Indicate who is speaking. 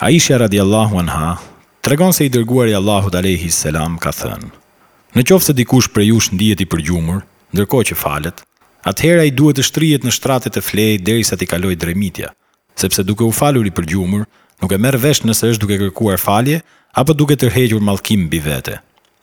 Speaker 1: Aisha radiallahu anha, tregon se i dërguar i Allahut Alehi Selam ka thënë, në qofë se dikush për jush në i për gjumur, ndërko që falet, atëhera i duhet të shtrijet në shtratet e flej deri sa ti kaloj dremitja, sepse duke u falur i për gjumur, nuk e merë vesh nëse është duke kërkuar falje, apo duke tërhegjur malkim bivete.